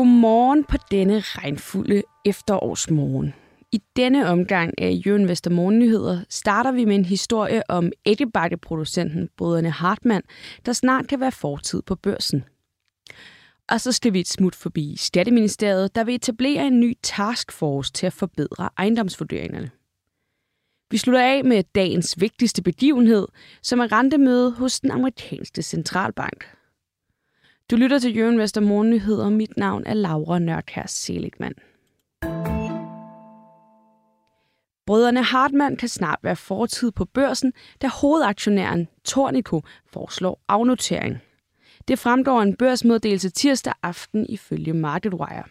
Godmorgen på denne regnfulde efterårsmorgen. I denne omgang af Jørgen Vester Morgennyheder starter vi med en historie om æggebakkeproducenten Brødrene Hartmann, der snart kan være fortid på børsen. Og så skal vi et smut forbi Skatteministeriet, der vil etablere en ny taskforce til at forbedre ejendomsvurderingerne. Vi slutter af med dagens vigtigste begivenhed, som er rentemøde hos den amerikanske centralbank. Du lytter til Jørgen Vester Morgennyheder. Mit navn er Laura Nørkær Seligman. Brødrene Hartmann kan snart være fortid på børsen, da hovedaktionæren Tornico foreslår afnotering. Det fremgår en børsmeddelelse tirsdag aften ifølge MarketWire.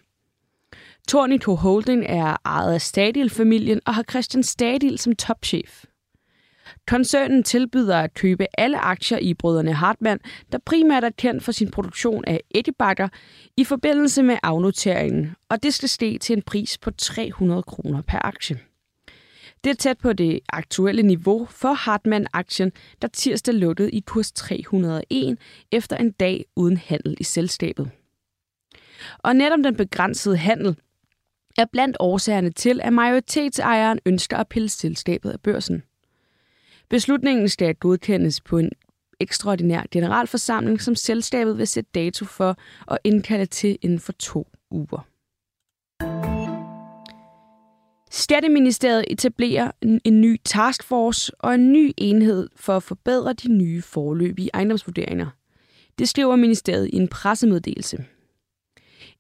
Tornico Holding er ejet af Stadil-familien og har Christian Stadil som topchef. Koncernen tilbyder at købe alle aktier i brødrene Hartmann, der primært er kendt for sin produktion af æggebakker, i forbindelse med afnoteringen, og det skal ske til en pris på 300 kroner per aktie. Det er tæt på det aktuelle niveau for Hartmann-aktien, der tirsdag lukkede i kurs 301 efter en dag uden handel i selskabet. Og netop den begrænsede handel er blandt årsagerne til, at majoritetsejeren ønsker at pille selskabet af børsen. Beslutningen skal godkendes på en ekstraordinær generalforsamling, som selskabet vil sætte dato for og indkalde til inden for to uger. Skatteministeriet etablerer en, ny taskforce og en ny enhed for at forbedre de nye forløbige ejendomsvurderinger. Det skriver ministeriet i en pressemeddelelse.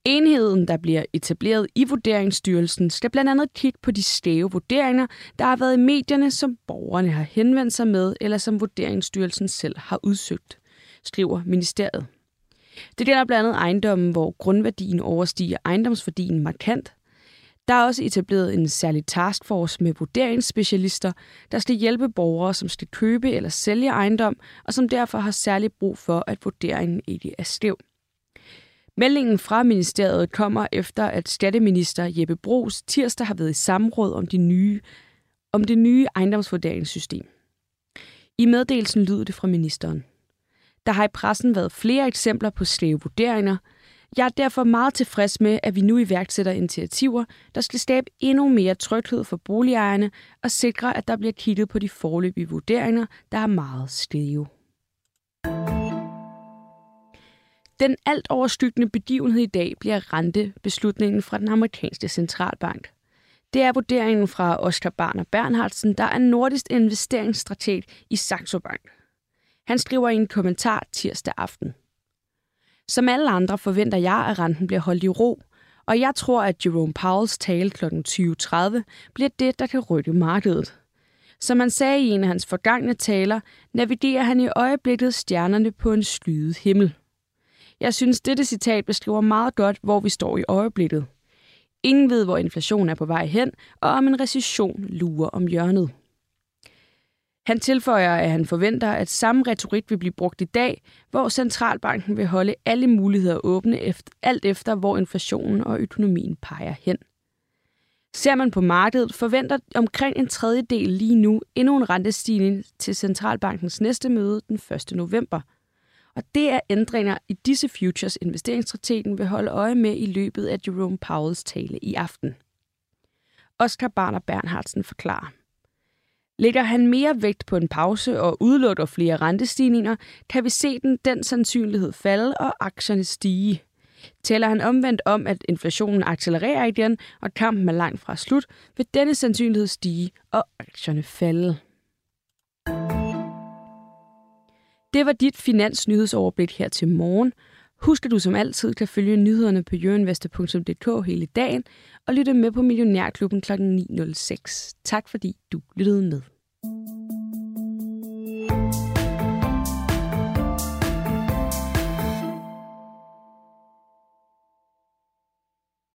Enheden, der bliver etableret i Vurderingsstyrelsen, skal blandt andet kigge på de skæve vurderinger, der har været i medierne, som borgerne har henvendt sig med, eller som Vurderingsstyrelsen selv har udsøgt, skriver ministeriet. Det gælder blandt andet ejendommen, hvor grundværdien overstiger ejendomsværdien markant. Der er også etableret en særlig taskforce med vurderingsspecialister, der skal hjælpe borgere, som skal købe eller sælge ejendom, og som derfor har særlig brug for, at vurderingen ikke er skæv. Meldingen fra ministeriet kommer efter, at skatteminister Jeppe Brugs tirsdag har været i samråd om, de nye, om det nye ejendomsvurderingssystem. I meddelelsen lyder det fra ministeren. Der har i pressen været flere eksempler på skæve vurderinger. Jeg er derfor meget tilfreds med, at vi nu iværksætter initiativer, der skal skabe endnu mere tryghed for boligejerne og sikre, at der bliver kigget på de forløbige vurderinger, der er meget skæve. Den alt overskyggende begivenhed i dag bliver rentebeslutningen fra den amerikanske centralbank. Det er vurderingen fra Oscar Barner Bernhardsen, der er nordisk investeringsstrateg i Saxo Bank. Han skriver i en kommentar tirsdag aften. Som alle andre forventer jeg, at renten bliver holdt i ro, og jeg tror, at Jerome Powells tale kl. 20.30 bliver det, der kan rykke markedet. Som han sagde i en af hans forgangne taler, navigerer han i øjeblikket stjernerne på en skyet himmel. Jeg synes, dette citat beskriver meget godt, hvor vi står i øjeblikket. Ingen ved, hvor inflationen er på vej hen, og om en recession lurer om hjørnet. Han tilføjer, at han forventer, at samme retorik vil blive brugt i dag, hvor centralbanken vil holde alle muligheder åbne efter, alt efter, hvor inflationen og økonomien peger hen. Ser man på markedet, forventer omkring en tredjedel lige nu endnu en rentestigning til centralbankens næste møde den 1. november – og det er ændringer i disse futures investeringsstrategien vil holde øje med i løbet af Jerome Powells tale i aften. Oscar Barner Bernhardsen forklarer. Lægger han mere vægt på en pause og udelukker flere rentestigninger, kan vi se den, den sandsynlighed falde og aktierne stige. Tæller han omvendt om, at inflationen accelererer igen, og kampen er langt fra slut, vil denne sandsynlighed stige og aktierne falde. Det var dit finansnyhedsoverblik her til morgen. Husk, at du som altid kan følge nyhederne på jørinvestor.dk hele dagen og lytte med på Millionærklubben kl. 9.06. Tak fordi du lyttede med.